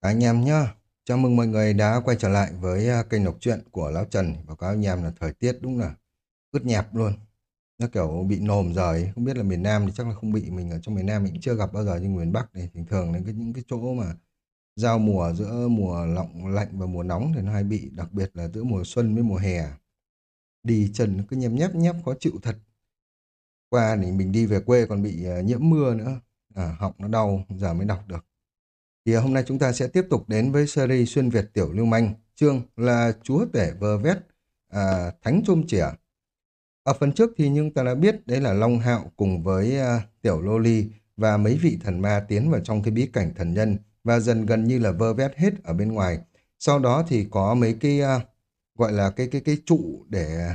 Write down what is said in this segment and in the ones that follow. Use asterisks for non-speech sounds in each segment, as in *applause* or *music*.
Anh em nhá, chào mừng mọi người đã quay trở lại với à, kênh đọc truyện của Lão Trần. Báo cáo anh em là thời tiết đúng là ướt nhẹp luôn. Nó kiểu bị nồm rồi, không biết là miền Nam thì chắc là không bị, mình ở trong miền Nam mình cũng chưa gặp bao giờ nhưng miền Bắc thì thường thường đến cái, những cái chỗ mà giao mùa giữa mùa lọng lạnh và mùa nóng thì nó hay bị, đặc biệt là giữa mùa xuân với mùa hè. Đi trần nó cứ nhem nhép nhép khó chịu thật. Qua thì mình đi về quê còn bị à, nhiễm mưa nữa, à, họng nó đau, giờ mới đọc được. Thì hôm nay chúng ta sẽ tiếp tục đến với series xuyên Việt tiểu lưu manh, chương là chúa tể vơ vét, à, thánh chôm chỉa. Ở phần trước thì chúng ta đã biết đấy là Long Hạo cùng với à, tiểu lô ly và mấy vị thần ma tiến vào trong cái bí cảnh thần nhân và dần gần như là vơ vét hết ở bên ngoài. Sau đó thì có mấy cái à, gọi là cái cái cái trụ để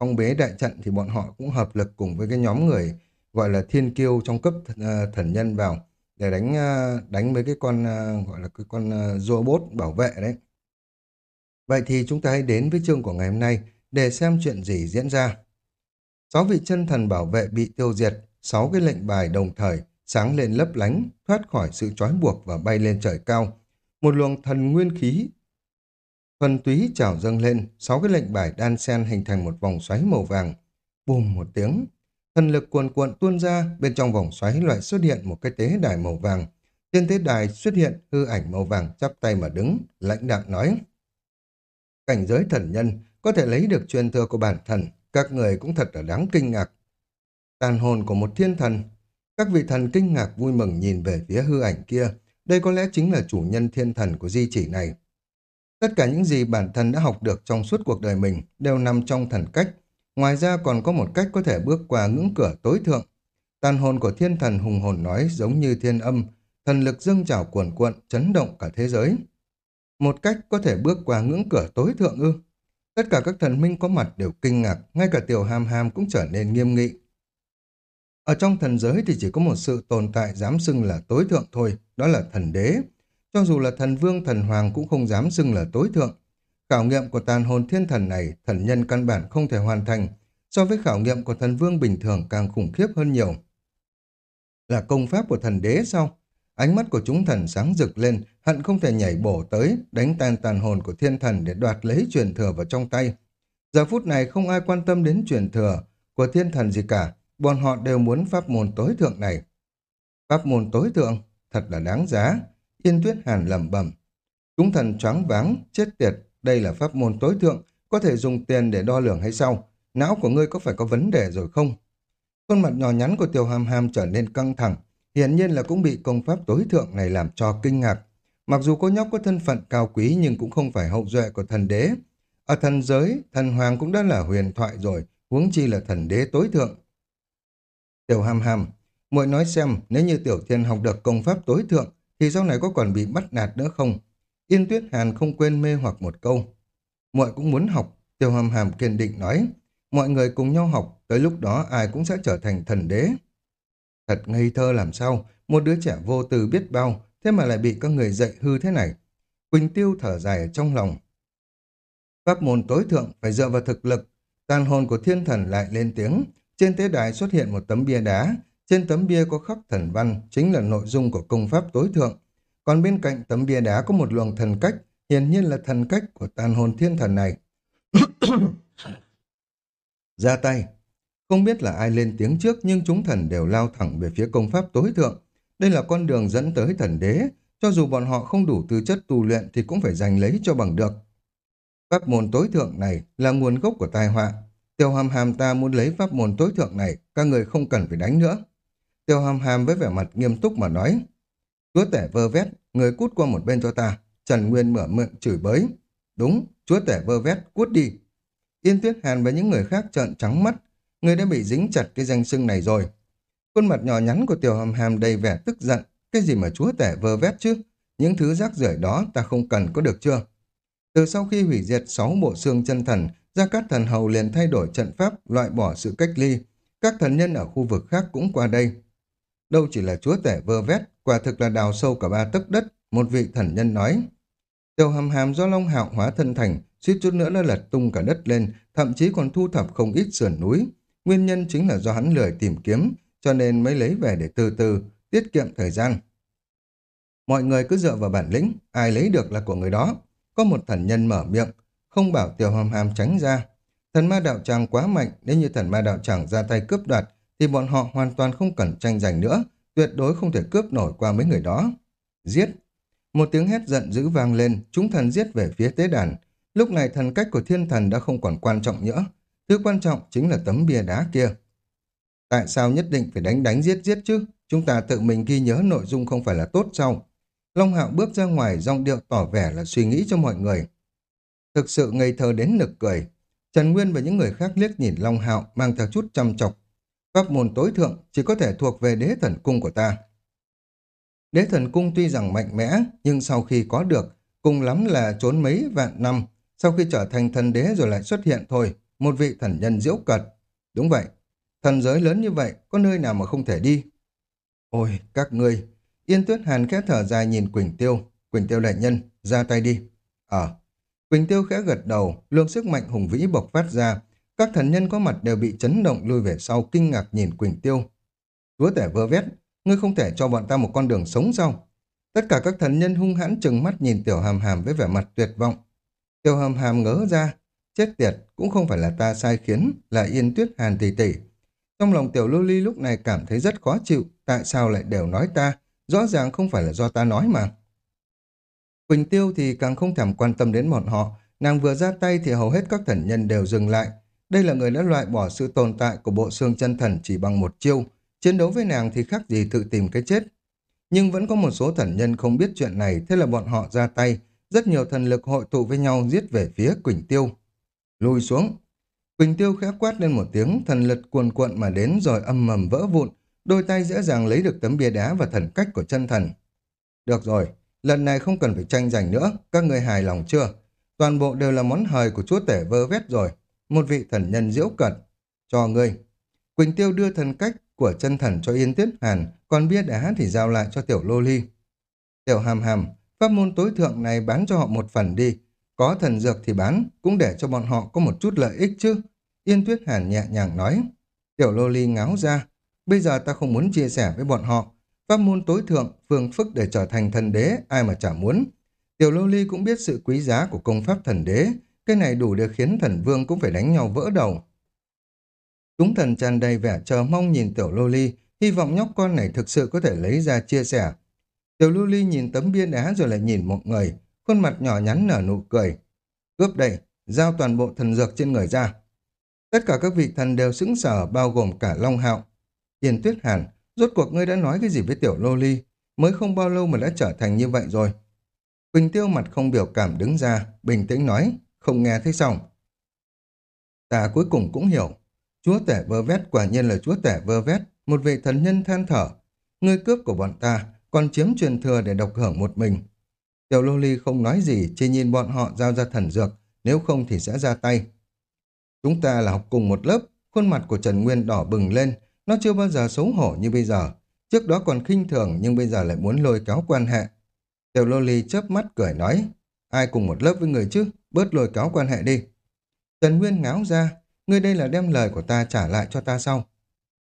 phong bế đại trận thì bọn họ cũng hợp lực cùng với cái nhóm người gọi là thiên kiêu trong cấp à, thần nhân vào để đánh ờ, đánh với cái con ờ, gọi là cái con ờ, robot bảo vệ đấy. Vậy thì chúng ta hãy đến với chương của ngày hôm nay để xem chuyện gì diễn ra. Sáu vị chân thần bảo vệ bị tiêu diệt, sáu cái lệnh bài đồng thời sáng lên lấp lánh, thoát khỏi sự trói buộc và bay lên trời cao. Một luồng thần nguyên khí thuần túy trào dâng lên, sáu cái lệnh bài đan xen hình thành một vòng xoáy màu vàng. Bùm một tiếng, Thần lực cuồn cuộn tuôn ra, bên trong vòng xoáy lại xuất hiện một cái tế đài màu vàng. Trên tế đài xuất hiện hư ảnh màu vàng chắp tay mà đứng, lãnh đạm nói. Cảnh giới thần nhân có thể lấy được truyền thừa của bản thần, các người cũng thật là đáng kinh ngạc. Tàn hồn của một thiên thần, các vị thần kinh ngạc vui mừng nhìn về phía hư ảnh kia, đây có lẽ chính là chủ nhân thiên thần của di chỉ này. Tất cả những gì bản thân đã học được trong suốt cuộc đời mình đều nằm trong thần cách, Ngoài ra còn có một cách có thể bước qua ngưỡng cửa tối thượng. Tàn hồn của thiên thần hùng hồn nói giống như thiên âm, thần lực dâng trào cuồn cuộn, chấn động cả thế giới. Một cách có thể bước qua ngưỡng cửa tối thượng ư. Tất cả các thần minh có mặt đều kinh ngạc, ngay cả tiểu hàm hàm cũng trở nên nghiêm nghị. Ở trong thần giới thì chỉ có một sự tồn tại dám xưng là tối thượng thôi, đó là thần đế. Cho dù là thần vương thần hoàng cũng không dám xưng là tối thượng. Khảo nghiệm của tàn hồn thiên thần này, thần nhân căn bản không thể hoàn thành, so với khảo nghiệm của thần vương bình thường càng khủng khiếp hơn nhiều. Là công pháp của thần đế sao? Ánh mắt của chúng thần sáng rực lên, hận không thể nhảy bổ tới, đánh tan tàn hồn của thiên thần để đoạt lấy truyền thừa vào trong tay. Giờ phút này không ai quan tâm đến truyền thừa của thiên thần gì cả, bọn họ đều muốn pháp môn tối thượng này. Pháp môn tối thượng, thật là đáng giá. Yên tuyết hàn lẩm bẩm. Chúng thần choáng váng, chết tiệt, đây là pháp môn tối thượng, có thể dùng tiền để đo lường hay sao? Não của ngươi có phải có vấn đề rồi không? Khuôn mặt nhỏ nhắn của Tiêu Ham Ham trở nên căng thẳng, hiển nhiên là cũng bị công pháp tối thượng này làm cho kinh ngạc. Mặc dù cô nhóc có thân phận cao quý nhưng cũng không phải hậu duệ của thần đế. Ở thần giới, thần hoàng cũng đã là huyền thoại rồi, huống chi là thần đế tối thượng. Tiểu Ham Ham, muội nói xem nếu như Tiểu Thiên học được công pháp tối thượng thì sau này có còn bị bắt nạt nữa không? Yên Tuyết Hàn không quên mê hoặc một câu. Muội cũng muốn học, Tiêu Hàm Hàm kiên định nói. Mọi người cùng nhau học, tới lúc đó ai cũng sẽ trở thành thần đế. Thật ngây thơ làm sao, một đứa trẻ vô tư biết bao, thế mà lại bị các người dạy hư thế này. Quỳnh Tiêu thở dài ở trong lòng. Pháp môn tối thượng phải dựa vào thực lực, tàn hồn của thiên thần lại lên tiếng. Trên tế đài xuất hiện một tấm bia đá, trên tấm bia có khắc thần văn, chính là nội dung của công pháp tối thượng. Còn bên cạnh tấm bia đá có một luồng thần cách, hiển nhiên là thần cách của tàn hồn thiên thần này. *coughs* Ra tay. Không biết là ai lên tiếng trước nhưng chúng thần đều lao thẳng về phía công pháp tối thượng. Đây là con đường dẫn tới thần đế. Cho dù bọn họ không đủ tư chất tu luyện thì cũng phải giành lấy cho bằng được. Pháp môn tối thượng này là nguồn gốc của tai họa. Tiêu hàm hàm ta muốn lấy pháp môn tối thượng này, các người không cần phải đánh nữa. Tiêu hàm hàm với vẻ mặt nghiêm túc mà nói. Chúa tể vơ vét, người cút qua một bên cho ta. Trần Nguyên mở miệng chửi bới. Đúng, chúa tể vơ vét, cút đi. Yên Tuyết Hàn và những người khác trợn trắng mắt. Người đã bị dính chặt cái danh xưng này rồi. Khuôn mặt nhỏ nhắn của Tiểu Hàm Hàm đầy vẻ tức giận. Cái gì mà chúa tể vơ vét chứ? Những thứ rác rưởi đó ta không cần có được chưa? Từ sau khi hủy diệt sáu bộ xương chân thần, Gia Cát Thần Hầu liền thay đổi trận pháp, loại bỏ sự cách ly. Các thần nhân ở khu vực khác cũng qua đây. Đâu chỉ là chúa tể vơ vét, quả thực là đào sâu cả ba tấc đất, một vị thần nhân nói. Tiểu hàm hàm do Long Hạo hóa thân thành, suýt chút nữa đã lật tung cả đất lên, thậm chí còn thu thập không ít sườn núi. Nguyên nhân chính là do hắn lười tìm kiếm, cho nên mới lấy về để từ từ, tiết kiệm thời gian. Mọi người cứ dựa vào bản lĩnh, ai lấy được là của người đó. Có một thần nhân mở miệng, không bảo tiểu hàm hàm tránh ra. Thần ma đạo tràng quá mạnh, nếu như thần ma đạo tràng ra tay cướp đoạt, thì bọn họ hoàn toàn không cần tranh giành nữa, tuyệt đối không thể cướp nổi qua mấy người đó. Giết! Một tiếng hét giận dữ vang lên, chúng thần giết về phía tế đàn. Lúc này thần cách của thiên thần đã không còn quan trọng nữa. Thứ quan trọng chính là tấm bia đá kia. Tại sao nhất định phải đánh đánh giết giết chứ? Chúng ta tự mình ghi nhớ nội dung không phải là tốt sao? Long Hạo bước ra ngoài dòng điệu tỏ vẻ là suy nghĩ cho mọi người. Thực sự ngây thơ đến nực cười. Trần Nguyên và những người khác liếc nhìn Long Hạo mang theo chút chăm chọc. Pháp môn tối thượng chỉ có thể thuộc về đế thần cung của ta. Đế thần cung tuy rằng mạnh mẽ, nhưng sau khi có được, cùng lắm là trốn mấy vạn năm, sau khi trở thành thần đế rồi lại xuất hiện thôi, một vị thần nhân diễu cật. Đúng vậy, thần giới lớn như vậy, có nơi nào mà không thể đi. Ôi, các ngươi! Yên Tuyết Hàn khẽ thở dài nhìn Quỳnh Tiêu. Quỳnh Tiêu đại nhân, ra tay đi. Ờ. Quỳnh Tiêu khẽ gật đầu, lượng sức mạnh hùng vĩ bộc phát ra. Các thần nhân có mặt đều bị chấn động lùi về sau kinh ngạc nhìn Quỳnh Tiêu. Chúa tể vơ vét, ngươi không thể cho bọn ta một con đường sống sao? Tất cả các thần nhân hung hãn chừng mắt nhìn Tiểu Hàm Hàm với vẻ mặt tuyệt vọng. Tiểu Hàm Hàm ngớ ra, chết tiệt, cũng không phải là ta sai khiến, là Yên Tuyết Hàn tỷ tỷ. Trong lòng Tiểu Lô Ly lúc này cảm thấy rất khó chịu, tại sao lại đều nói ta, rõ ràng không phải là do ta nói mà. Quỳnh Tiêu thì càng không thèm quan tâm đến bọn họ, nàng vừa ra tay thì hầu hết các thần nhân đều dừng lại. Đây là người đã loại bỏ sự tồn tại của bộ xương chân thần chỉ bằng một chiêu, chiến đấu với nàng thì khác gì tự tìm cái chết. Nhưng vẫn có một số thần nhân không biết chuyện này, thế là bọn họ ra tay, rất nhiều thần lực hội tụ với nhau giết về phía Quỳnh Tiêu. Lùi xuống. Quỳnh Tiêu khẽ quát lên một tiếng, thần lực cuồn cuộn mà đến rồi âm mầm vỡ vụn, đôi tay dễ dàng lấy được tấm bia đá và thần cách của chân thần. Được rồi, lần này không cần phải tranh giành nữa, các người hài lòng chưa? Toàn bộ đều là món hời của chúa tể vơ vét rồi. Một vị thần nhân diễu cận. Cho ngươi. Quỳnh Tiêu đưa thần cách của chân thần cho Yên Tuyết Hàn, còn bia đá thì giao lại cho tiểu lô ly. Tiểu hàm hàm, pháp môn tối thượng này bán cho họ một phần đi. Có thần dược thì bán, cũng để cho bọn họ có một chút lợi ích chứ. Yên Tuyết Hàn nhẹ nhàng nói. Tiểu lô ly ngáo ra, Bây giờ ta không muốn chia sẻ với bọn họ. Pháp môn tối thượng, phương phức để trở thành thần đế, ai mà chả muốn. Tiểu Lô Ly cũng biết sự quý giá của công pháp thần đế. Cái này đủ để khiến thần vương cũng phải đánh nhau vỡ đầu. Chúng thần tràn đầy vẻ chờ mong nhìn Tiểu Lô Ly, hy vọng nhóc con này thực sự có thể lấy ra chia sẻ. Tiểu Lô Ly nhìn tấm bia đá rồi lại nhìn một người, khuôn mặt nhỏ nhắn nở nụ cười. Cướp đây, giao toàn bộ thần dược trên người ra. Tất cả các vị thần đều sững sờ bao gồm cả Long Hạo. Yên Tuyết Hàn, rốt cuộc ngươi đã nói cái gì với tiểu lô ly? Mới không bao lâu mà đã trở thành như vậy rồi. Quỳnh Tiêu mặt không biểu cảm đứng ra, bình tĩnh nói, không nghe thấy xong. Ta cuối cùng cũng hiểu. Chúa tể vơ vét quả nhiên là chúa tể vơ vét, một vị thần nhân than thở. Ngươi cướp của bọn ta, còn chiếm truyền thừa để độc hưởng một mình. Tiểu lô ly không nói gì, chỉ nhìn bọn họ giao ra thần dược, nếu không thì sẽ ra tay. Chúng ta là học cùng một lớp, khuôn mặt của Trần Nguyên đỏ bừng lên, nó chưa bao giờ xấu hổ như bây giờ. Trước đó còn khinh thường nhưng bây giờ lại muốn lôi kéo quan hệ. Tiểu lô ly chớp mắt cười nói, ai cùng một lớp với người chứ, bớt lôi kéo quan hệ đi. Trần Nguyên ngáo ra, ngươi đây là đem lời của ta trả lại cho ta sau.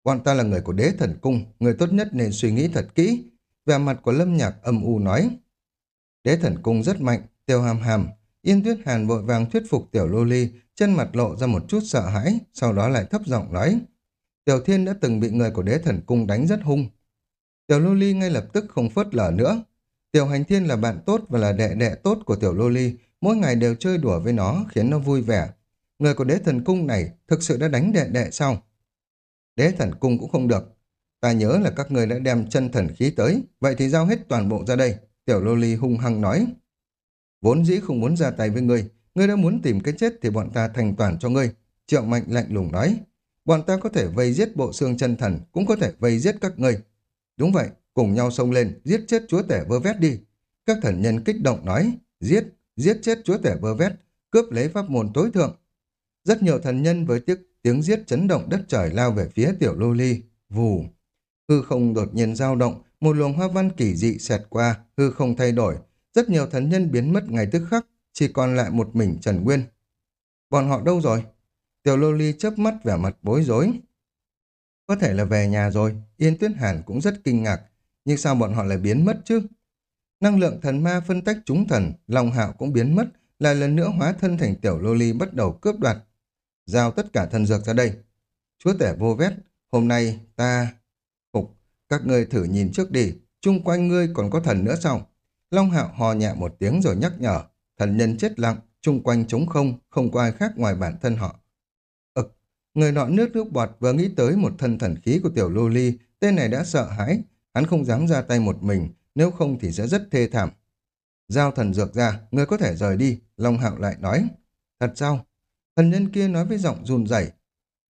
Bọn ta là người của đế thần cung, người tốt nhất nên suy nghĩ thật kỹ. Về mặt của Lâm Nhạc âm u nói. Đế thần cung rất mạnh, tiêu hàm hàm. Yên tuyết hàn vội vàng thuyết phục tiểu lô ly, chân mặt lộ ra một chút sợ hãi, sau đó lại thấp giọng nói. Tiểu Thiên đã từng bị người của đế thần cung đánh rất hung. Tiểu Lô Ly ngay lập tức không phớt lờ nữa. Tiểu Hành Thiên là bạn tốt và là đệ đệ tốt của Tiểu Lô Ly, mỗi ngày đều chơi đùa với nó khiến nó vui vẻ. Người của đế thần cung này thực sự đã đánh đệ đệ sao? Đế thần cung cũng không được. Ta nhớ là các người đã đem chân thần khí tới, vậy thì giao hết toàn bộ ra đây. Tiểu Lô Ly hung hăng nói. Vốn dĩ không muốn ra tay với ngươi, ngươi đã muốn tìm cái chết thì bọn ta thành toàn cho ngươi. Triệu Mạnh lạnh lùng nói bọn ta có thể vây giết bộ xương chân thần, cũng có thể vây giết các ngươi. Đúng vậy, cùng nhau xông lên, giết chết chúa tể vơ vét đi. Các thần nhân kích động nói, giết, giết chết chúa tể vơ vét, cướp lấy pháp môn tối thượng. Rất nhiều thần nhân với tiếng, tiếng giết chấn động đất trời lao về phía tiểu lô ly, vù. Hư không đột nhiên dao động, một luồng hoa văn kỳ dị xẹt qua, hư không thay đổi. Rất nhiều thần nhân biến mất ngay tức khắc, chỉ còn lại một mình Trần Nguyên. Bọn họ đâu rồi? Tiểu lô ly chớp mắt vẻ mặt bối rối. Có thể là về nhà rồi, Yên Tuyết Hàn cũng rất kinh ngạc. Nhưng sao bọn họ lại biến mất chứ? Năng lượng thần ma phân tách chúng thần, Long Hạo cũng biến mất, lại lần nữa hóa thân thành tiểu lô ly bắt đầu cướp đoạt. Giao tất cả thần dược ra đây. Chúa tể vô vét, hôm nay ta... Phục, các ngươi thử nhìn trước đi, chung quanh ngươi còn có thần nữa sao? Long Hạo hò nhẹ một tiếng rồi nhắc nhở, thần nhân chết lặng, chung quanh trống không, không có ai khác ngoài bản thân họ. Ực, người nọ nước nước bọt vừa nghĩ tới một thân thần khí của tiểu lô ly, tên này đã sợ hãi, hắn không dám ra tay một mình, nếu không thì sẽ rất thê thảm. Giao thần dược ra, người có thể rời đi, Long Hạo lại nói. Thật sao? Thần nhân kia nói với giọng run rẩy.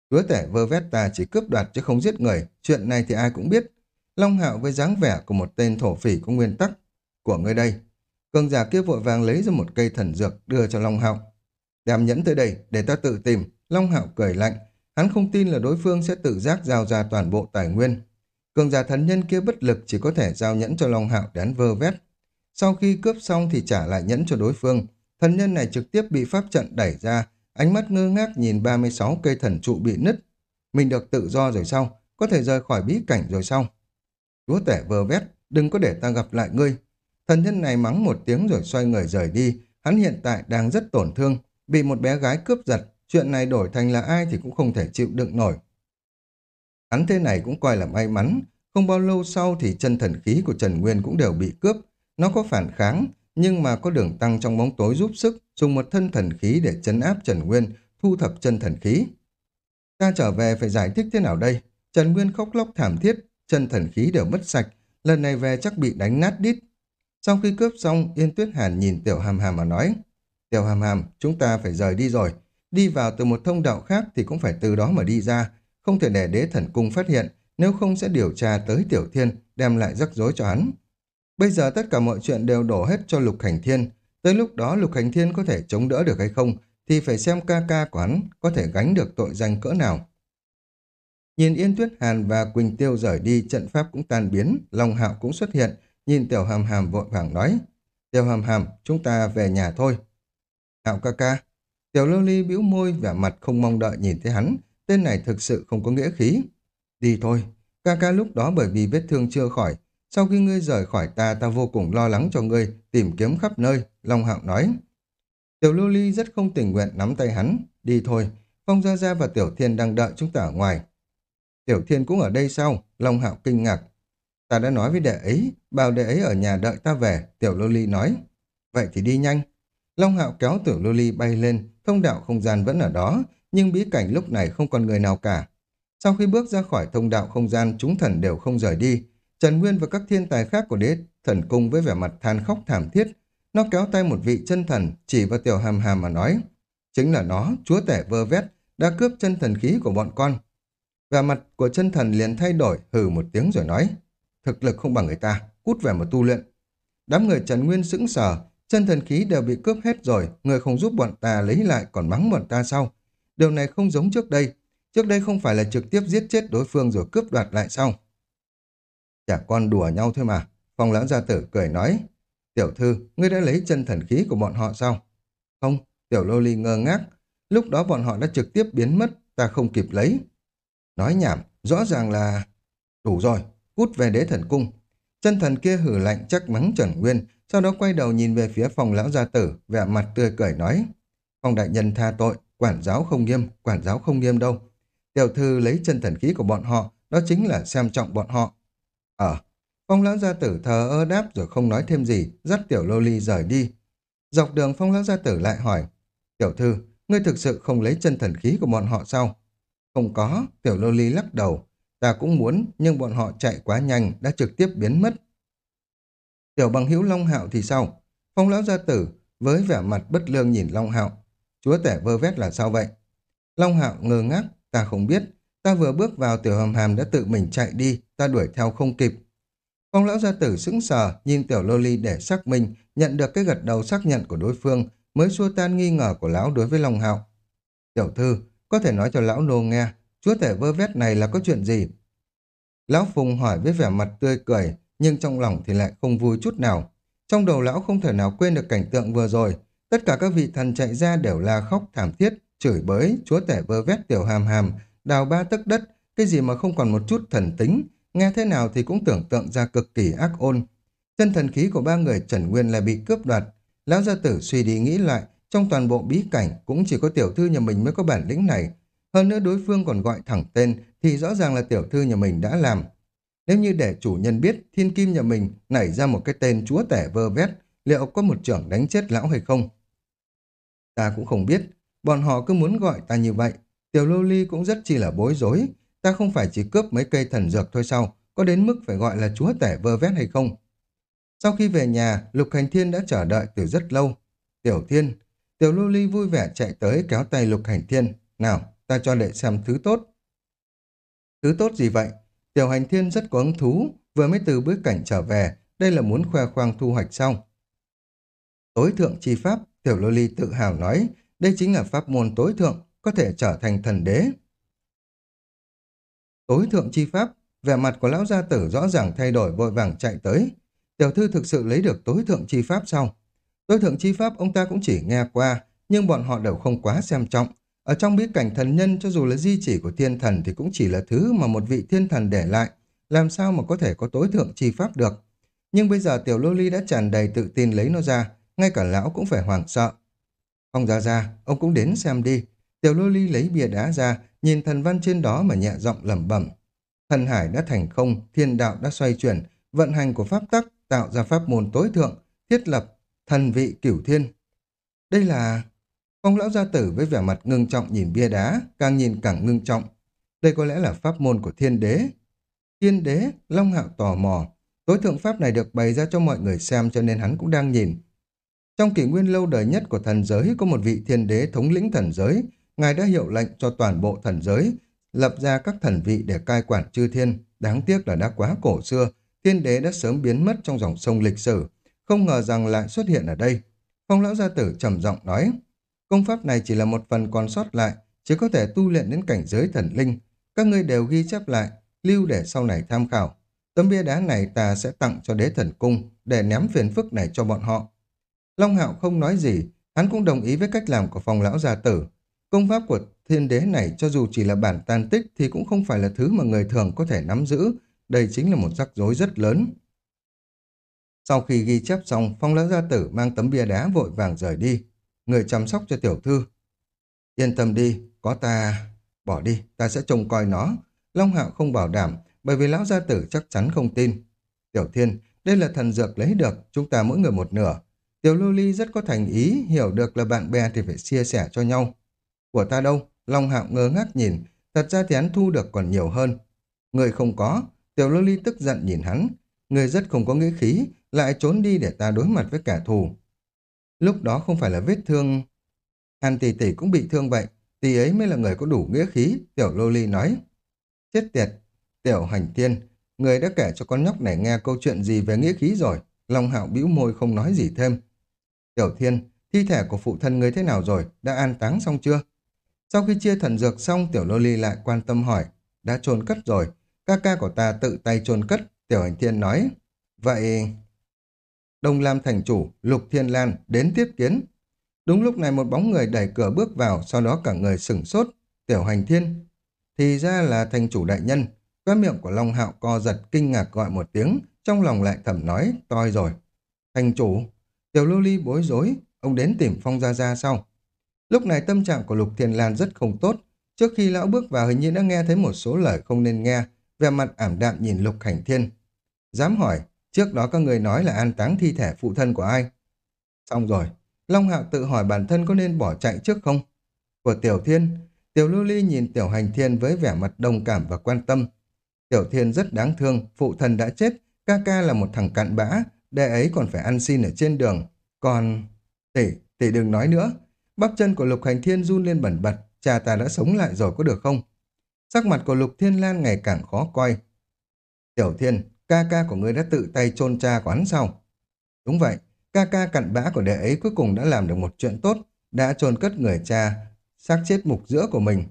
Chúa tể vơ vét ta chỉ cướp đoạt chứ không giết người, chuyện này thì ai cũng biết. Long Hạo với dáng vẻ của một tên thổ phỉ có nguyên tắc. Của ngươi đây. Cường giả kia vội vàng lấy ra một cây thần dược đưa cho Long Hạo. Đem nhẫn tới đây để ta tự tìm. Long Hạo cười lạnh. Hắn không tin là đối phương sẽ tự giác giao ra toàn bộ tài nguyên. Cường giả thần nhân kia bất lực chỉ có thể giao nhẫn cho Long Hạo để hắn vơ vét. Sau khi cướp xong thì trả lại nhẫn cho đối phương. Thần nhân này trực tiếp bị pháp trận đẩy ra, ánh mắt ngơ ngác nhìn 36 cây thần trụ bị nứt. Mình được tự do rồi sao? Có thể rời khỏi bí cảnh rồi sao? Chúa tể vơ vét, đừng có để ta gặp lại ngươi. Thần nhân này mắng một tiếng rồi xoay người rời đi. Hắn hiện tại đang rất tổn thương, bị một bé gái cướp giật. Chuyện này đổi thành là ai thì cũng không thể chịu đựng nổi. Hắn thế này cũng coi là may mắn. Không bao lâu sau thì chân thần khí của Trần Nguyên cũng đều bị cướp. Nó có phản kháng, nhưng mà có đường tăng trong bóng tối giúp sức, dùng một thân thần khí để chấn áp Trần Nguyên, thu thập chân thần khí. Ta trở về phải giải thích thế nào đây? Trần Nguyên khóc lóc thảm thiết, chân thần khí đều mất sạch, lần này về chắc bị đánh nát đít. Sau khi cướp xong, Yên Tuyết Hàn nhìn Tiểu Hàm Hàm mà nói, Tiểu Hàm Hàm, chúng ta phải rời đi rồi. Đi vào từ một thông đạo khác thì cũng phải từ đó mà đi ra, không thể để đế thần cung phát hiện, nếu không sẽ điều tra tới Tiểu Thiên, đem lại rắc rối cho hắn. Bây giờ tất cả mọi chuyện đều đổ hết cho Lục Hành Thiên. Tới lúc đó Lục Hành Thiên có thể chống đỡ được hay không thì phải xem ca ca của hắn có thể gánh được tội danh cỡ nào. Nhìn Yên Tuyết Hàn và Quỳnh Tiêu rời đi, trận pháp cũng tan biến, Long Hạo cũng xuất hiện, nhìn Tiểu Hàm Hàm vội vàng nói, Tiểu Hàm Hàm, chúng ta về nhà thôi. Hạo ca ca, Tiểu Lô Ly bĩu môi vẻ mặt không mong đợi nhìn thấy hắn, tên này thực sự không có nghĩa khí. Đi thôi, ca ca lúc đó bởi vì vết thương chưa khỏi, sau khi ngươi rời khỏi ta, ta vô cùng lo lắng cho ngươi, tìm kiếm khắp nơi, Long Hạo nói. Tiểu Lưu Ly rất không tình nguyện nắm tay hắn, đi thôi, Phong Gia Gia và Tiểu Thiên đang đợi chúng ta ở ngoài. Tiểu Thiên cũng ở đây sao? Long Hạo kinh ngạc. Ta đã nói với đệ ấy, bảo đệ ấy ở nhà đợi ta về, Tiểu Lưu Ly nói. Vậy thì đi nhanh. Long Hạo kéo Tiểu Lưu Ly bay lên, thông đạo không gian vẫn ở đó, nhưng bí cảnh lúc này không còn người nào cả. Sau khi bước ra khỏi thông đạo không gian, chúng thần đều không rời đi, Trần Nguyên và các thiên tài khác của đế thần cung với vẻ mặt than khóc thảm thiết. Nó kéo tay một vị chân thần, chỉ vào tiểu hàm hàm mà nói. Chính là nó, chúa tể vơ vét, đã cướp chân thần khí của bọn con. Vẻ mặt của chân thần liền thay đổi, hừ một tiếng rồi nói. Thực lực không bằng người ta, cút về một tu luyện. Đám người Trần Nguyên sững sờ, chân thần khí đều bị cướp hết rồi, người không giúp bọn ta lấy lại còn mắng bọn ta sau. Điều này không giống trước đây. Trước đây không phải là trực tiếp giết chết đối phương rồi cướp đoạt lại sau. Chả con đùa nhau thôi mà. Phong lão gia tử cười nói. Tiểu thư, ngươi đã lấy chân thần khí của bọn họ sao? Không, tiểu lô ly ngơ ngác. Lúc đó bọn họ đã trực tiếp biến mất, ta không kịp lấy. Nói nhảm, rõ ràng là... Đủ rồi, cút về đế thần cung. Chân thần kia hử lạnh chắc mắng Trần Nguyên, sau đó quay đầu nhìn về phía phòng lão gia tử, vẻ mặt tươi cười nói. Phong đại nhân tha tội, quản giáo không nghiêm, quản giáo không nghiêm đâu. Tiểu thư lấy chân thần khí của bọn họ, đó chính là xem trọng bọn họ. Ờ, phong lão gia tử thờ ơ đáp rồi không nói thêm gì, dắt tiểu lô ly rời đi. Dọc đường phong lão gia tử lại hỏi, tiểu thư, ngươi thực sự không lấy chân thần khí của bọn họ sao? Không có, tiểu lô ly lắc đầu. Ta cũng muốn, nhưng bọn họ chạy quá nhanh, đã trực tiếp biến mất. Tiểu bằng hữu Long Hạo thì sao? Phong lão gia tử, với vẻ mặt bất lương nhìn Long Hạo. Chúa tể vơ vét là sao vậy? Long Hạo ngơ ngác, ta không biết, Ta vừa bước vào tiểu hầm hàm đã tự mình chạy đi, ta đuổi theo không kịp. Phong lão gia tử sững sờ, nhìn tiểu lô ly để xác minh, nhận được cái gật đầu xác nhận của đối phương, mới xua tan nghi ngờ của lão đối với Long Hạo. Tiểu thư, có thể nói cho lão nô nghe, chúa tể vơ vét này là có chuyện gì? Lão Phùng hỏi với vẻ mặt tươi cười, nhưng trong lòng thì lại không vui chút nào. Trong đầu lão không thể nào quên được cảnh tượng vừa rồi, tất cả các vị thần chạy ra đều la khóc thảm thiết, chửi bới, chúa tể vơ vét tiểu hàm hàm, đào ba tấc đất, cái gì mà không còn một chút thần tính, nghe thế nào thì cũng tưởng tượng ra cực kỳ ác ôn. Chân thần khí của ba người Trần Nguyên lại bị cướp đoạt. Lão gia tử suy đi nghĩ lại, trong toàn bộ bí cảnh cũng chỉ có tiểu thư nhà mình mới có bản lĩnh này. Hơn nữa đối phương còn gọi thẳng tên thì rõ ràng là tiểu thư nhà mình đã làm. Nếu như để chủ nhân biết thiên kim nhà mình nảy ra một cái tên chúa tể vơ vét, liệu có một trưởng đánh chết lão hay không? Ta cũng không biết, bọn họ cứ muốn gọi ta như vậy. Tiểu lô ly cũng rất chi là bối rối. Ta không phải chỉ cướp mấy cây thần dược thôi sao, có đến mức phải gọi là chúa tể vơ vét hay không? Sau khi về nhà, Lục Hành Thiên đã chờ đợi từ rất lâu. Tiểu Thiên, Tiểu Lô Ly vui vẻ chạy tới kéo tay Lục Hành Thiên. Nào, ta cho đệ xem thứ tốt. Thứ tốt gì vậy? Tiểu Hành Thiên rất có hứng thú, vừa mới từ bối cảnh trở về, đây là muốn khoe khoang thu hoạch xong. Tối thượng chi pháp, Tiểu Lô Ly tự hào nói, đây chính là pháp môn tối thượng, có thể trở thành thần đế. Tối thượng chi pháp, vẻ mặt của lão gia tử rõ ràng thay đổi vội vàng chạy tới. Tiểu thư thực sự lấy được tối thượng chi pháp sau. Tối thượng chi pháp ông ta cũng chỉ nghe qua, nhưng bọn họ đều không quá xem trọng. Ở trong bí cảnh thần nhân cho dù là di chỉ của thiên thần thì cũng chỉ là thứ mà một vị thiên thần để lại, làm sao mà có thể có tối thượng chi pháp được. Nhưng bây giờ tiểu lô ly đã tràn đầy tự tin lấy nó ra, ngay cả lão cũng phải hoảng sợ. Ông ra ra, ông cũng đến xem đi. Tiểu lô ly lấy bia đá ra, nhìn thần văn trên đó mà nhẹ giọng lẩm bẩm. Thần hải đã thành không, thiên đạo đã xoay chuyển, vận hành của pháp tắc tạo ra pháp môn tối thượng, thiết lập thần vị cửu thiên. Đây là... Phong lão gia tử với vẻ mặt ngưng trọng nhìn bia đá, càng nhìn càng ngưng trọng. Đây có lẽ là pháp môn của thiên đế. Thiên đế, Long Hạo tò mò. Tối thượng pháp này được bày ra cho mọi người xem cho nên hắn cũng đang nhìn. Trong kỷ nguyên lâu đời nhất của thần giới có một vị thiên đế thống lĩnh thần giới. Ngài đã hiệu lệnh cho toàn bộ thần giới, lập ra các thần vị để cai quản chư thiên. Đáng tiếc là đã quá cổ xưa, thiên đế đã sớm biến mất trong dòng sông lịch sử. Không ngờ rằng lại xuất hiện ở đây. Phong lão gia tử trầm giọng nói, công pháp này chỉ là một phần còn sót lại, chỉ có thể tu luyện đến cảnh giới thần linh. Các ngươi đều ghi chép lại, lưu để sau này tham khảo. Tấm bia đá này ta sẽ tặng cho đế thần cung để ném phiền phức này cho bọn họ. Long Hạo không nói gì, hắn cũng đồng ý với cách làm của phong lão gia tử. Công pháp của thiên đế này cho dù chỉ là bản tan tích thì cũng không phải là thứ mà người thường có thể nắm giữ. Đây chính là một rắc rối rất lớn. Sau khi ghi chép xong, phong lão gia tử mang tấm bia đá vội vàng rời đi. Người chăm sóc cho tiểu thư. Yên tâm đi, có ta... Bỏ đi, ta sẽ trông coi nó. Long Hạo không bảo đảm, bởi vì lão gia tử chắc chắn không tin. Tiểu Thiên, đây là thần dược lấy được, chúng ta mỗi người một nửa. Tiểu Lưu Ly rất có thành ý, hiểu được là bạn bè thì phải chia sẻ cho nhau. Của ta đâu? Long Hạo ngơ ngác nhìn, thật ra thì hắn thu được còn nhiều hơn. Người không có, Tiểu Lưu Ly tức giận nhìn hắn. Người rất không có nghĩa khí, lại trốn đi để ta đối mặt với kẻ thù. Lúc đó không phải là vết thương... Hàn tỷ tỷ cũng bị thương vậy, tỷ ấy mới là người có đủ nghĩa khí, Tiểu Lô Ly nói. Chết tiệt, Tiểu Hành Thiên, người đã kể cho con nhóc này nghe câu chuyện gì về nghĩa khí rồi. Long Hạo bĩu môi không nói gì thêm. Tiểu Thiên, thi thể của phụ thân ngươi thế nào rồi? Đã an táng xong chưa? Sau khi chia thần dược xong, Tiểu Lô Ly lại quan tâm hỏi. Đã chôn cất rồi. Ca ca của ta tự tay chôn cất. Tiểu Hành Thiên nói. Vậy... Đông Lam thành chủ, Lục Thiên Lan, đến tiếp kiến. Đúng lúc này một bóng người đẩy cửa bước vào, sau đó cả người sửng sốt. Tiểu Hành Thiên. Thì ra là thành chủ đại nhân. Cái miệng của Long Hạo co giật kinh ngạc gọi một tiếng, trong lòng lại thầm nói, toi rồi. Thành chủ, Tiểu Lưu Ly bối rối, ông đến tìm Phong Gia Gia sau. Lúc này tâm trạng của Lục Thiên Lan rất không tốt. Trước khi lão bước vào hình như đã nghe thấy một số lời không nên nghe, vẻ mặt ảm đạm nhìn Lục Hành Thiên. Dám hỏi, trước đó các người nói là an táng thi thể phụ thân của ai? Xong rồi, Long Hạo tự hỏi bản thân có nên bỏ chạy trước không? Của Tiểu Thiên, Tiểu Lưu Ly nhìn Tiểu Hành Thiên với vẻ mặt đồng cảm và quan tâm. Tiểu Thiên rất đáng thương, phụ thân đã chết, ca ca là một thằng cặn bã, đệ ấy còn phải ăn xin ở trên đường. Còn... Tỷ, tỷ đừng nói nữa. Bắp chân của Lục Hành Thiên run lên bẩn bật, cha ta đã sống lại rồi có được không? Sắc mặt của Lục Thiên Lan ngày càng khó coi. Tiểu Thiên, ca ca của ngươi đã tự tay chôn cha của hắn sao? Đúng vậy, ca ca cặn bã của đệ ấy cuối cùng đã làm được một chuyện tốt, đã chôn cất người cha, xác chết mục giữa của mình.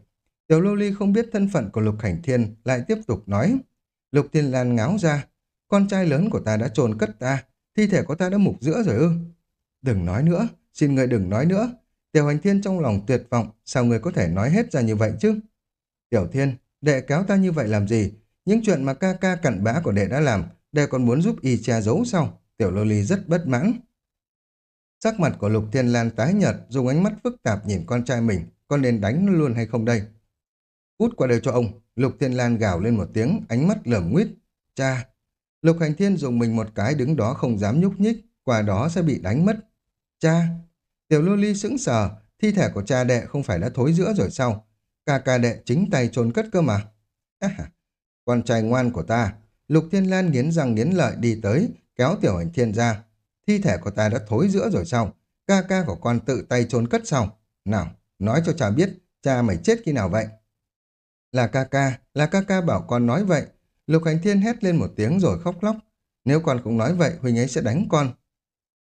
Tiểu Lô Ly không biết thân phận của Lục Hành Thiên, lại tiếp tục nói. Lục Thiên Lan ngáo ra, con trai lớn của ta đã chôn cất ta, thi thể của ta đã mục giữa rồi ư. Đừng nói nữa, xin người đừng nói nữa. Tiểu Hành Thiên trong lòng tuyệt vọng, sao người có thể nói hết ra như vậy chứ? Tiểu Thiên, đệ kéo ta như vậy làm gì? Những chuyện mà ca ca cặn bã của đệ đã làm, đệ còn muốn giúp y che giấu sao? Tiểu Lô Ly rất bất mãn. Sắc mặt của Lục Thiên Lan tái nhợt, dùng ánh mắt phức tạp nhìn con trai mình, con nên đánh nó luôn hay không đây? Út qua đây cho ông, Lục Thiên Lan gào lên một tiếng, ánh mắt lởm nguyết. Cha! Lục Hành Thiên dùng mình một cái đứng đó không dám nhúc nhích, quả đó sẽ bị đánh mất. Cha! Tiểu Lô Ly sững sờ, thi thể của cha đệ không phải đã thối giữa rồi sao? Ca ca đệ chính tay trốn cất cơ mà. À, con trai ngoan của ta, Lục Thiên Lan nghiến răng nghiến lợi đi tới, kéo Tiểu Hành Thiên ra. Thi thể của ta đã thối giữa rồi sao? Ca ca của con tự tay trốn cất sao? Nào, nói cho cha biết, cha mày chết khi nào vậy? Là ca ca, là ca ca bảo con nói vậy. Lục Hành Thiên hét lên một tiếng rồi khóc lóc. Nếu con cũng nói vậy, Huỳnh ấy sẽ đánh con.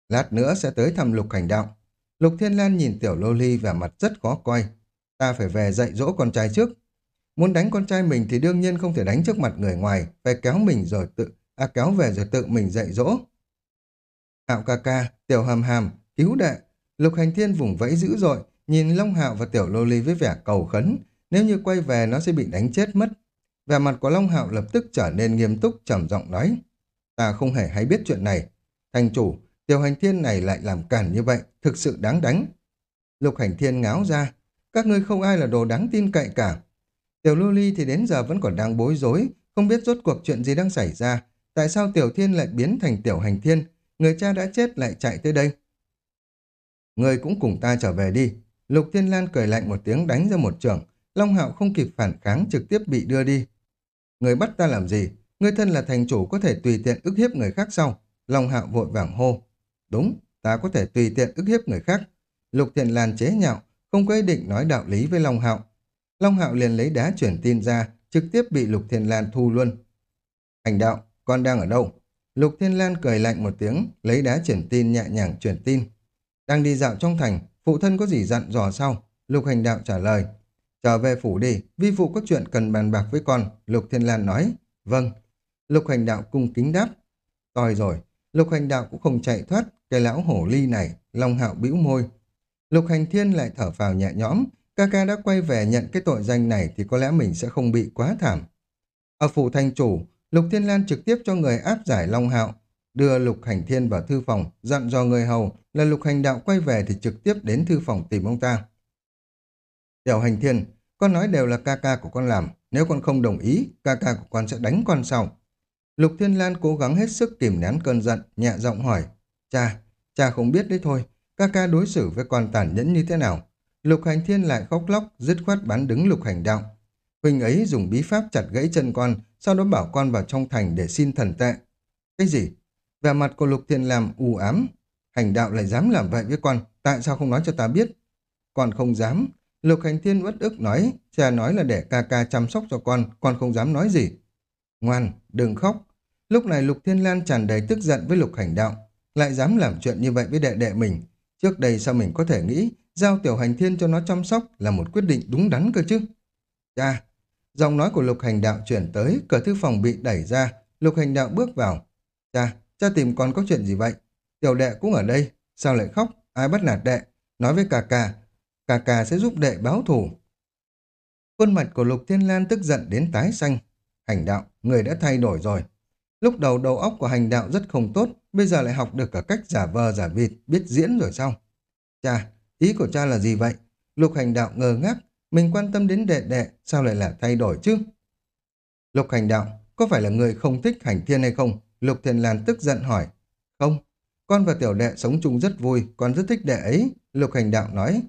Lát nữa sẽ tới thăm Lục Hành Đạo. Lục Thiên Lan nhìn Tiểu Lô Ly vẻ mặt rất khó coi. Ta phải về dạy dỗ con trai trước. Muốn đánh con trai mình thì đương nhiên không thể đánh trước mặt người ngoài, phải kéo mình rồi tự, à kéo về rồi tự mình dạy dỗ. Hạo ca ca, Tiểu Hàm Hàm, cứu đệ. Lục Hành Thiên vùng vẫy dữ dội, nhìn Long Hạo và Tiểu Lô Ly với vẻ cầu khấn. Nếu như quay về nó sẽ bị đánh chết mất. Vẻ mặt của Long Hạo lập tức trở nên nghiêm túc trầm giọng nói. Ta không hề hay biết chuyện này. Thành chủ, Tiểu Hành Thiên này lại làm cản như vậy, thực sự đáng đánh. Lục Hành Thiên ngáo ra, các ngươi không ai là đồ đáng tin cậy cả. Tiểu Lưu Ly thì đến giờ vẫn còn đang bối rối, không biết rốt cuộc chuyện gì đang xảy ra. Tại sao Tiểu Thiên lại biến thành Tiểu Hành Thiên, người cha đã chết lại chạy tới đây? Người cũng cùng ta trở về đi. Lục Thiên Lan cười lạnh một tiếng đánh ra một trường. Long Hạo không kịp phản kháng trực tiếp bị đưa đi. Người bắt ta làm gì? Người thân là thành chủ có thể tùy tiện ức hiếp người khác sau. Long Hạo vội vàng hô. Đúng, ta có thể tùy tiện ức hiếp người khác. Lục Thiện Lan chế nhạo, không có ý định nói đạo lý với Long Hạo. Long Hạo liền lấy đá chuyển tin ra, trực tiếp bị Lục Thiên Lan thu luôn. Hành đạo, con đang ở đâu? Lục Thiên Lan cười lạnh một tiếng, lấy đá chuyển tin nhẹ nhàng chuyển tin. Đang đi dạo trong thành, phụ thân có gì dặn dò sao? Lục hành đạo trả lời. Trở về phủ đi, vi phụ có chuyện cần bàn bạc với con, Lục Thiên Lan nói. Vâng. Lục hành đạo cung kính đáp. Tòi rồi, Lục hành đạo cũng không chạy thoát, cái lão hổ ly này, Long Hạo bĩu môi. Lục hành thiên lại thở phào nhẹ nhõm, ca ca đã quay về nhận cái tội danh này thì có lẽ mình sẽ không bị quá thảm. Ở phủ thanh chủ, Lục Thiên Lan trực tiếp cho người áp giải Long Hạo, đưa Lục Hành Thiên vào thư phòng, dặn dò người hầu là Lục Hành Đạo quay về thì trực tiếp đến thư phòng tìm ông ta. Tiểu Hành Thiên, con nói đều là ca ca của con làm, nếu con không đồng ý, ca ca của con sẽ đánh con sau. Lục Thiên Lan cố gắng hết sức kìm nén cơn giận, nhẹ giọng hỏi. Cha, cha không biết đấy thôi, ca ca đối xử với con tàn nhẫn như thế nào. Lục Hành Thiên lại khóc lóc, dứt khoát bán đứng Lục Hành Đạo. Huynh ấy dùng bí pháp chặt gãy chân con, sau đó bảo con vào trong thành để xin thần tệ. Cái gì? Vẻ mặt của Lục Thiên làm u ám. Hành đạo lại dám làm vậy với con, tại sao không nói cho ta biết? Con không dám. Lục Hành Thiên uất ức nói, cha nói là để ca ca chăm sóc cho con, con không dám nói gì. Ngoan, đừng khóc. Lúc này Lục Thiên Lan tràn đầy tức giận với Lục Hành Đạo, lại dám làm chuyện như vậy với đệ đệ mình. Trước đây sao mình có thể nghĩ giao Tiểu Hành Thiên cho nó chăm sóc là một quyết định đúng đắn cơ chứ? Cha, giọng nói của Lục Hành Đạo chuyển tới, cửa thư phòng bị đẩy ra, Lục Hành Đạo bước vào. Cha, cha tìm con có chuyện gì vậy? Tiểu đệ cũng ở đây, sao lại khóc? Ai bắt nạt đệ? Nói với cà cà, cà cà sẽ giúp đệ báo thù. Khuôn mặt của Lục Thiên Lan tức giận đến tái xanh. Hành đạo, người đã thay đổi rồi. Lúc đầu đầu óc của hành đạo rất không tốt, bây giờ lại học được cả cách giả vờ giả vịt, biết diễn rồi sao? Cha, ý của cha là gì vậy? Lục hành đạo ngơ ngác, mình quan tâm đến đệ đệ, sao lại là thay đổi chứ? Lục hành đạo, có phải là người không thích hành thiên hay không? Lục Thiên Lan tức giận hỏi. Không, con và tiểu đệ sống chung rất vui, con rất thích đệ ấy. Lục hành đạo nói,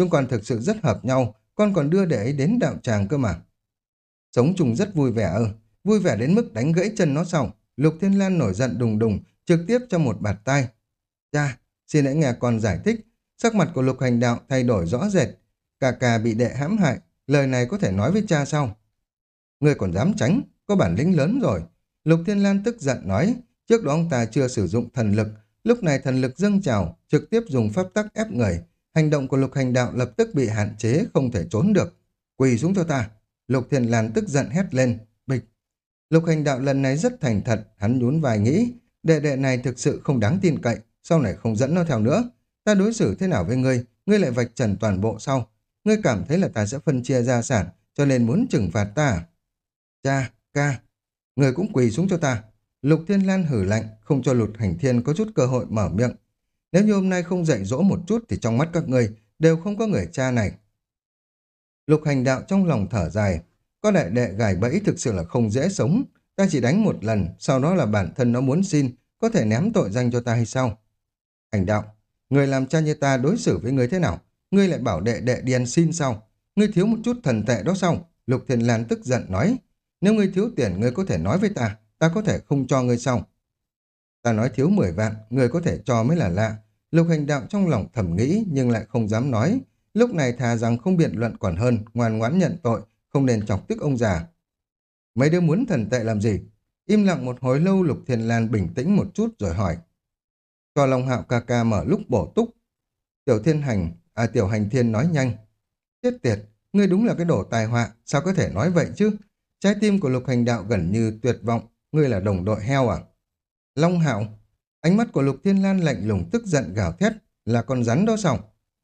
chúng con thực sự rất hợp nhau, con còn đưa đệ ấy đến đạo tràng cơ mà. Sống chung rất vui vẻ ư, vui vẻ đến mức đánh gãy chân nó xong. Lục Thiên Lan nổi giận đùng đùng, trực tiếp cho một bạt tay. Cha, xin hãy nghe con giải thích. Sắc mặt của Lục Hành Đạo thay đổi rõ rệt. Cà cà bị đệ hãm hại, lời này có thể nói với cha sao? Người còn dám tránh, có bản lĩnh lớn rồi. Lục Thiên Lan tức giận nói, trước đó ông ta chưa sử dụng thần lực, lúc này thần lực dâng trào, trực tiếp dùng pháp tắc ép người. Hành động của Lục Hành Đạo lập tức bị hạn chế, không thể trốn được. Quỳ xuống cho ta. Lục Thiên Lan tức giận hét lên, bịch. Lục Hành Đạo lần này rất thành thật, hắn nhún vai nghĩ, đệ đệ này thực sự không đáng tin cậy, sau này không dẫn nó theo nữa. Ta đối xử thế nào với ngươi, ngươi lại vạch trần toàn bộ sau. Ngươi cảm thấy là ta sẽ phân chia gia sản, cho nên muốn trừng phạt ta. À? Cha, ca, người cũng quỳ xuống cho ta. Lục Thiên Lan hử lạnh, không cho Lục Hành Thiên có chút cơ hội mở miệng. Nếu như hôm nay không dạy dỗ một chút thì trong mắt các người đều không có người cha này. Lục hành đạo trong lòng thở dài, có đại đệ gài bẫy thực sự là không dễ sống. Ta chỉ đánh một lần, sau đó là bản thân nó muốn xin, có thể ném tội danh cho ta hay sao? Hành đạo, người làm cha như ta đối xử với người thế nào? Ngươi lại bảo đệ đệ đi ăn xin sao? Ngươi thiếu một chút thần tệ đó sao? Lục Thiền Lan tức giận nói. Nếu ngươi thiếu tiền, ngươi có thể nói với ta, ta có thể không cho ngươi sao? Ta nói thiếu 10 vạn, người có thể cho mới là lạ. Lục hành đạo trong lòng thầm nghĩ nhưng lại không dám nói. Lúc này thà rằng không biện luận còn hơn, ngoan ngoãn nhận tội, không nên chọc tức ông già. Mấy đứa muốn thần tệ làm gì? Im lặng một hồi lâu Lục Thiên Lan bình tĩnh một chút rồi hỏi. Cho Long Hạo ca ca mở lúc bổ túc. Tiểu Thiên Hành, à Tiểu Hành Thiên nói nhanh. Chết tiệt, ngươi đúng là cái đổ tài họa, sao có thể nói vậy chứ? Trái tim của Lục Hành Đạo gần như tuyệt vọng, ngươi là đồng đội heo à? Long Hạo, ánh mắt của Lục Thiên Lan lạnh lùng tức giận gào thét, là con rắn đó sao?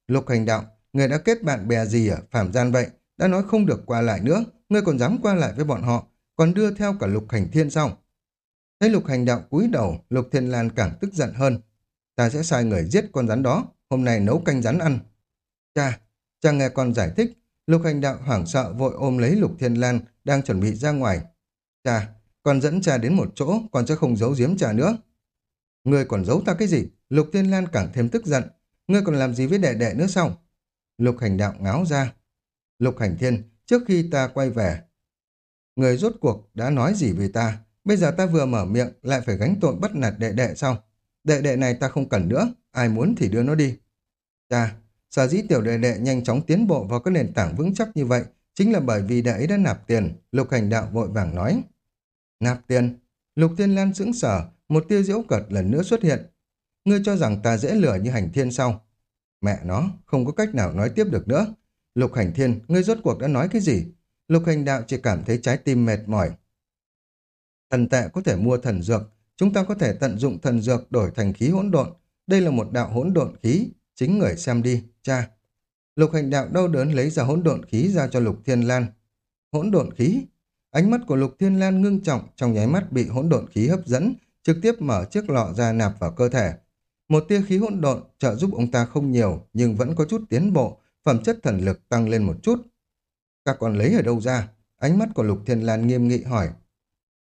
Lục Hành Đạo, người đã kết bạn bè gì ở phạm gian vậy? Đã nói không được qua lại nữa, ngươi còn dám qua lại với bọn họ, còn đưa theo cả Lục Hành Thiên sao? Thấy Lục Hành Đạo cúi đầu, Lục Thiên Lan càng tức giận hơn. Ta sẽ sai người giết con rắn đó, hôm nay nấu canh rắn ăn. Cha, cha nghe con giải thích, Lục Hành Đạo hoảng sợ vội ôm lấy Lục Thiên Lan đang chuẩn bị ra ngoài. Cha, còn dẫn cha đến một chỗ, còn sẽ không giấu giếm cha nữa. Ngươi còn giấu ta cái gì? Lục Thiên Lan càng thêm tức giận. Ngươi còn làm gì với đệ đệ nữa sao? Lục Hành Đạo ngáo ra. Lục Hành Thiên, trước khi ta quay về, người rốt cuộc đã nói gì về ta? Bây giờ ta vừa mở miệng lại phải gánh tội bắt nạt đệ đệ sao? Đệ đệ này ta không cần nữa, ai muốn thì đưa nó đi. Cha, sở dĩ tiểu đệ đệ nhanh chóng tiến bộ vào các nền tảng vững chắc như vậy chính là bởi vì đệ ấy đã nạp tiền, Lục Hành Đạo vội vàng nói. Nạp tiền? Lục Thiên Lan sững sở, một tia diễu cợt lần nữa xuất hiện. Ngươi cho rằng ta dễ lừa như hành thiên sau? Mẹ nó, không có cách nào nói tiếp được nữa. Lục hành thiên, ngươi rốt cuộc đã nói cái gì? Lục hành đạo chỉ cảm thấy trái tim mệt mỏi. Thần tệ có thể mua thần dược, chúng ta có thể tận dụng thần dược đổi thành khí hỗn độn. Đây là một đạo hỗn độn khí, chính người xem đi, cha. Lục hành đạo đau đớn lấy ra hỗn độn khí ra cho Lục Thiên Lan. Hỗn độn khí? Ánh mắt của Lục Thiên Lan ngưng trọng, trong nháy mắt bị hỗn độn khí hấp dẫn, trực tiếp mở chiếc lọ ra nạp vào cơ thể. Một tia khí hỗn độn trợ giúp ông ta không nhiều, nhưng vẫn có chút tiến bộ, phẩm chất thần lực tăng lên một chút. Các con lấy ở đâu ra? Ánh mắt của Lục Thiên Lan nghiêm nghị hỏi.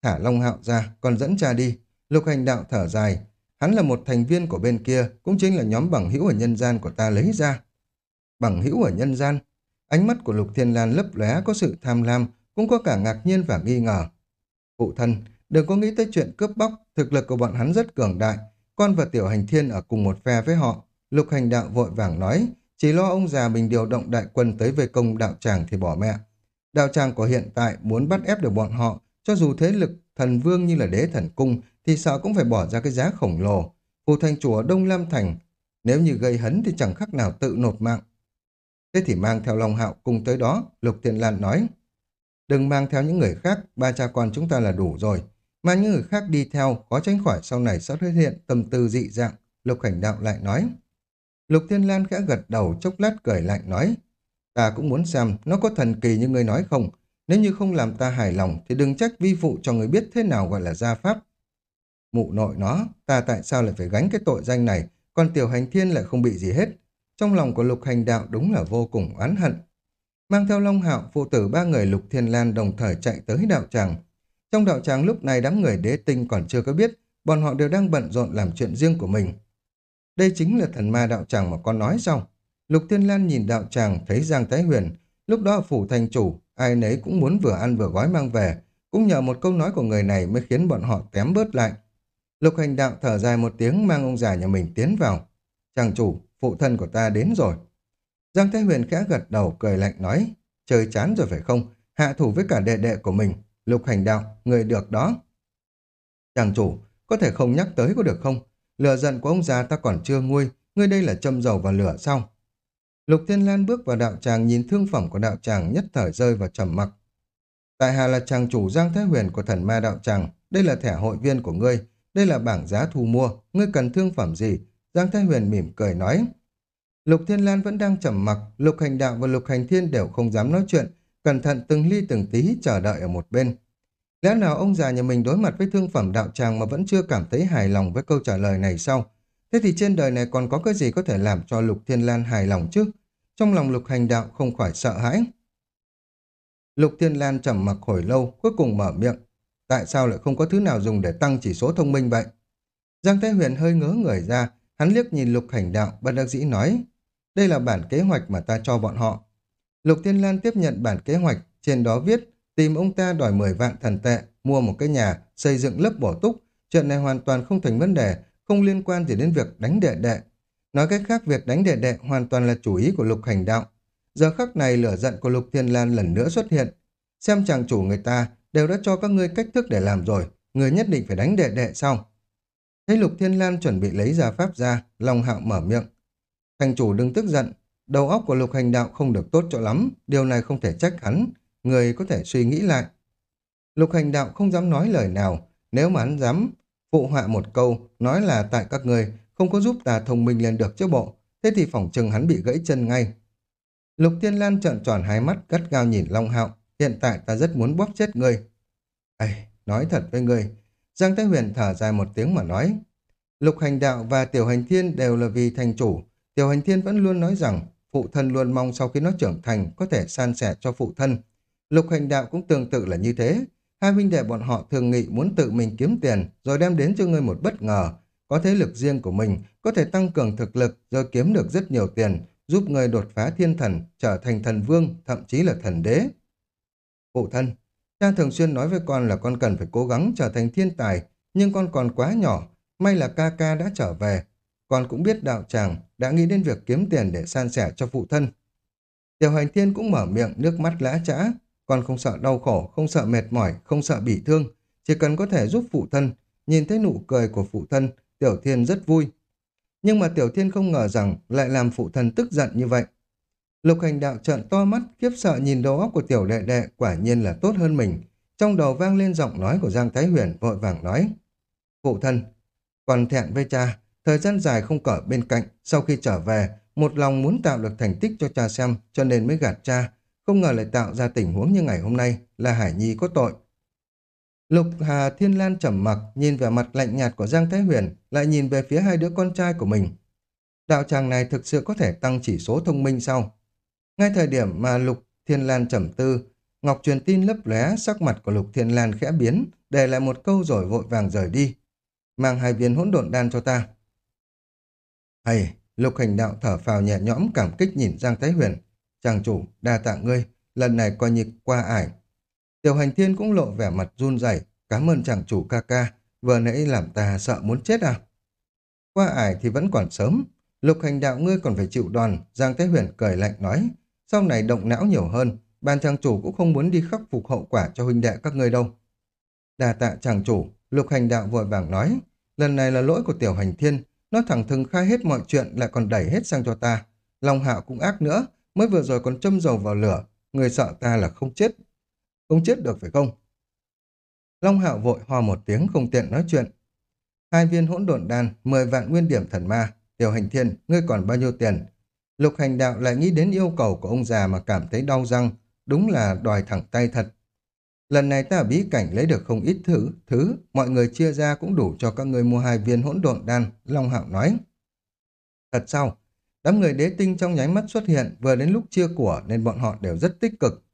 Thả Long Hạo ra, còn dẫn cha đi. Lục hành đạo thở dài. Hắn là một thành viên của bên kia, cũng chính là nhóm bằng hữu ở nhân gian của ta lấy ra. Bằng hữu ở nhân gian? Ánh mắt của Lục Thiên Lan lấp lóe có sự tham lam, cũng có cả ngạc nhiên và nghi ngờ. Phụ thân, đừng có nghĩ tới chuyện cướp bóc, thực lực của bọn hắn rất cường đại. Con và Tiểu Hành Thiên ở cùng một phe với họ. Lục hành đạo vội vàng nói, chỉ lo ông già mình điều động đại quân tới về công đạo tràng thì bỏ mẹ. Đạo tràng của hiện tại muốn bắt ép được bọn họ, cho dù thế lực thần vương như là đế thần cung, thì sợ cũng phải bỏ ra cái giá khổng lồ. Phù thành chùa Đông Lam Thành, nếu như gây hấn thì chẳng khác nào tự nộp mạng. Thế thì mang theo Long Hạo cùng tới đó, Lục Thiên Lan nói. Đừng mang theo những người khác, ba cha con chúng ta là đủ rồi. Mà những người khác đi theo, có tránh khỏi sau này sẽ xuất hiện tâm tư dị dạng. Lục Hành Đạo lại nói. Lục Thiên Lan khẽ gật đầu chốc lát cười lạnh nói. Ta cũng muốn xem nó có thần kỳ như người nói không. Nếu như không làm ta hài lòng thì đừng trách vi phụ cho người biết thế nào gọi là gia pháp. Mụ nội nó, ta tại sao lại phải gánh cái tội danh này, còn tiểu hành thiên lại không bị gì hết. Trong lòng của lục hành đạo đúng là vô cùng oán hận. Mang theo Long Hạo, phụ tử ba người lục thiên lan đồng thời chạy tới đạo tràng. Trong đạo tràng lúc này đám người đế tinh còn chưa có biết, bọn họ đều đang bận rộn làm chuyện riêng của mình. Đây chính là thần ma đạo tràng mà con nói sao? Lục Thiên Lan nhìn đạo tràng thấy Giang Thái Huyền, lúc đó phủ thành chủ, ai nấy cũng muốn vừa ăn vừa gói mang về, cũng nhờ một câu nói của người này mới khiến bọn họ kém bớt lại. Lục hành đạo thở dài một tiếng mang ông già nhà mình tiến vào. Chàng chủ, phụ thân của ta đến rồi. Giang Thái Huyền khẽ gật đầu cười lạnh nói, chơi chán rồi phải không? Hạ thủ với cả đệ đệ của mình. Lục hành đạo, người được đó. Chàng chủ, có thể không nhắc tới có được không? Lửa giận của ông già ta còn chưa nguôi, ngươi đây là châm dầu vào lửa sao? Lục Thiên Lan bước vào đạo tràng nhìn thương phẩm của đạo tràng nhất thời rơi vào trầm mặc. Tại hạ là chàng chủ Giang Thái Huyền của thần ma đạo tràng, đây là thẻ hội viên của ngươi, đây là bảng giá thu mua, ngươi cần thương phẩm gì? Giang Thái Huyền mỉm cười nói. Lục Thiên Lan vẫn đang trầm mặc, Lục Hành Đạo và Lục Hành Thiên đều không dám nói chuyện, cẩn thận từng ly từng tí chờ đợi ở một bên. Lẽ nào ông già nhà mình đối mặt với thương phẩm đạo tràng mà vẫn chưa cảm thấy hài lòng với câu trả lời này sao? Thế thì trên đời này còn có cái gì có thể làm cho Lục Thiên Lan hài lòng chứ? Trong lòng Lục Hành Đạo không khỏi sợ hãi. Lục Thiên Lan trầm mặc hồi lâu, cuối cùng mở miệng. Tại sao lại không có thứ nào dùng để tăng chỉ số thông minh vậy? Giang Thái Huyền hơi ngớ người ra, hắn liếc nhìn Lục Hành Đạo, bất đắc dĩ nói. Đây là bản kế hoạch mà ta cho bọn họ. Lục Thiên Lan tiếp nhận bản kế hoạch, trên đó viết tìm ông ta đòi 10 vạn thần tệ, mua một cái nhà, xây dựng lớp bổ túc. Chuyện này hoàn toàn không thành vấn đề, không liên quan gì đến việc đánh đệ đệ. Nói cách khác, việc đánh đệ đệ hoàn toàn là chủ ý của Lục Hành Đạo. Giờ khắc này lửa giận của Lục Thiên Lan lần nữa xuất hiện. Xem chàng chủ người ta đều đã cho các ngươi cách thức để làm rồi, người nhất định phải đánh đệ đệ xong. Thấy Lục Thiên Lan chuẩn bị lấy ra pháp ra, Long Hạo mở miệng. Thành chủ đừng tức giận, đầu óc của Lục Hành Đạo không được tốt cho lắm, điều này không thể trách hắn, người có thể suy nghĩ lại. Lục Hành Đạo không dám nói lời nào, nếu mà hắn dám phụ họa một câu, nói là tại các người không có giúp ta thông minh lên được chứ bộ, thế thì phỏng chừng hắn bị gãy chân ngay. Lục tiên Lan trợn tròn hai mắt, gắt gao nhìn Long Hạo, hiện tại ta rất muốn bóp chết ngươi. Ây, nói thật với ngươi, Giang Thái Huyền thở dài một tiếng mà nói, Lục Hành Đạo và Tiểu Hành Thiên đều là vì thành chủ, Tiểu Hành Thiên vẫn luôn nói rằng phụ thân luôn mong sau khi nó trưởng thành có thể san sẻ cho phụ thân. Lục Hành Đạo cũng tương tự là như thế, hai huynh đệ bọn họ thường nghị muốn tự mình kiếm tiền rồi đem đến cho ngươi một bất ngờ, có thế lực riêng của mình, có thể tăng cường thực lực rồi kiếm được rất nhiều tiền, giúp người đột phá thiên thần, trở thành thần vương, thậm chí là thần đế. Phụ thân, cha thường xuyên nói với con là con cần phải cố gắng trở thành thiên tài, nhưng con còn quá nhỏ, may là ca ca đã trở về. Con cũng biết đạo tràng, đã nghĩ đến việc kiếm tiền để san sẻ cho phụ thân. Tiểu hành thiên cũng mở miệng, nước mắt lã trã. Con không sợ đau khổ, không sợ mệt mỏi, không sợ bị thương. Chỉ cần có thể giúp phụ thân, nhìn thấy nụ cười của phụ thân, Tiểu Thiên rất vui. Nhưng mà Tiểu Thiên không ngờ rằng lại làm phụ thân tức giận như vậy. Lục hành đạo trợn to mắt, khiếp sợ nhìn đầu óc của tiểu đệ đệ quả nhiên là tốt hơn mình. Trong đầu vang lên giọng nói của Giang Thái Huyền vội vàng nói. Phụ thân, còn thẹn với cha, thời gian dài không cởi bên cạnh, sau khi trở về, một lòng muốn tạo được thành tích cho cha xem, cho nên mới gạt cha, không ngờ lại tạo ra tình huống như ngày hôm nay là Hải Nhi có tội. Lục Hà Thiên Lan trầm mặc, nhìn về mặt lạnh nhạt của Giang Thái Huyền, lại nhìn về phía hai đứa con trai của mình. Đạo tràng này thực sự có thể tăng chỉ số thông minh sau. Ngay thời điểm mà Lục Thiên Lan trầm tư, Ngọc truyền tin lấp lóe sắc mặt của Lục Thiên Lan khẽ biến, để lại một câu rồi vội vàng rời đi. Mang hai viên hỗn độn đan cho ta. Hay, Lục Hành Đạo thở phào nhẹ nhõm cảm kích nhìn Giang Thái Huyền. Chàng chủ, đa tạ ngươi, lần này coi như qua ải, Tiểu hành thiên cũng lộ vẻ mặt run rẩy cảm ơn chàng chủ ca ca, vừa nãy làm ta sợ muốn chết à. Qua ải thì vẫn còn sớm, lục hành đạo ngươi còn phải chịu đòn, Giang thái Huyền cười lạnh nói, sau này động não nhiều hơn, ban chàng chủ cũng không muốn đi khắc phục hậu quả cho huynh đệ các ngươi đâu. Đà tạ chàng chủ, lục hành đạo vội vàng nói, lần này là lỗi của tiểu hành thiên, nó thẳng thừng khai hết mọi chuyện lại còn đẩy hết sang cho ta. Long hạo cũng ác nữa, mới vừa rồi còn châm dầu vào lửa, người sợ ta là không chết, không chết được phải không? Long Hạo vội ho một tiếng không tiện nói chuyện. Hai viên hỗn độn đan, 10 vạn nguyên điểm thần ma. Tiểu hành thiên, ngươi còn bao nhiêu tiền? Lục hành đạo lại nghĩ đến yêu cầu của ông già mà cảm thấy đau răng. Đúng là đòi thẳng tay thật. Lần này ta ở bí cảnh lấy được không ít thứ, thứ, mọi người chia ra cũng đủ cho các ngươi mua hai viên hỗn độn đan, Long Hạo nói. Thật sao? Đám người đế tinh trong nháy mắt xuất hiện vừa đến lúc chia của nên bọn họ đều rất tích cực.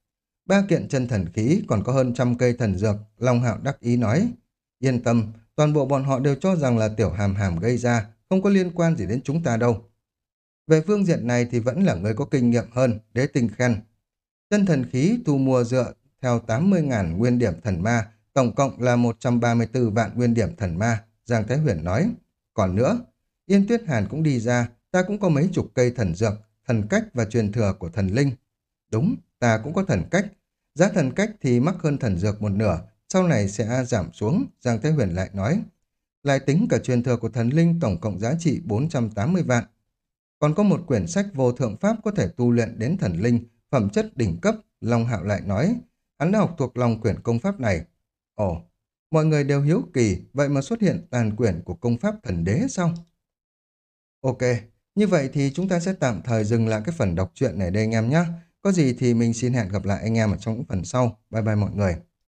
Ba kiện chân thần khí còn có hơn trăm cây thần dược, Long Hạo đắc ý nói. Yên tâm, toàn bộ bọn họ đều cho rằng là tiểu hàm hàm gây ra, không có liên quan gì đến chúng ta đâu. Về phương diện này thì vẫn là người có kinh nghiệm hơn, đế tinh khen. Chân thần khí thu mua dựa theo 80.000 nguyên điểm thần ma, tổng cộng là 134 vạn nguyên điểm thần ma, Giang Thái Huyền nói. Còn nữa, Yên Tuyết Hàn cũng đi ra, ta cũng có mấy chục cây thần dược, thần cách và truyền thừa của thần linh. Đúng, ta cũng có thần cách. Giá thần cách thì mắc hơn thần dược một nửa, sau này sẽ giảm xuống, Giang Thế Huyền lại nói. Lại tính cả truyền thừa của thần linh tổng cộng giá trị 480 vạn. Còn có một quyển sách vô thượng pháp có thể tu luyện đến thần linh, phẩm chất đỉnh cấp, Long Hạo lại nói. Hắn đã học thuộc lòng quyển công pháp này. Ồ, mọi người đều hiếu kỳ, vậy mà xuất hiện tàn quyển của công pháp thần đế sao? Ok, như vậy thì chúng ta sẽ tạm thời dừng lại cái phần đọc truyện này đây anh em nhé. Có gì thì mình xin hẹn gặp lại anh em ở trong những phần sau. Bye bye mọi người.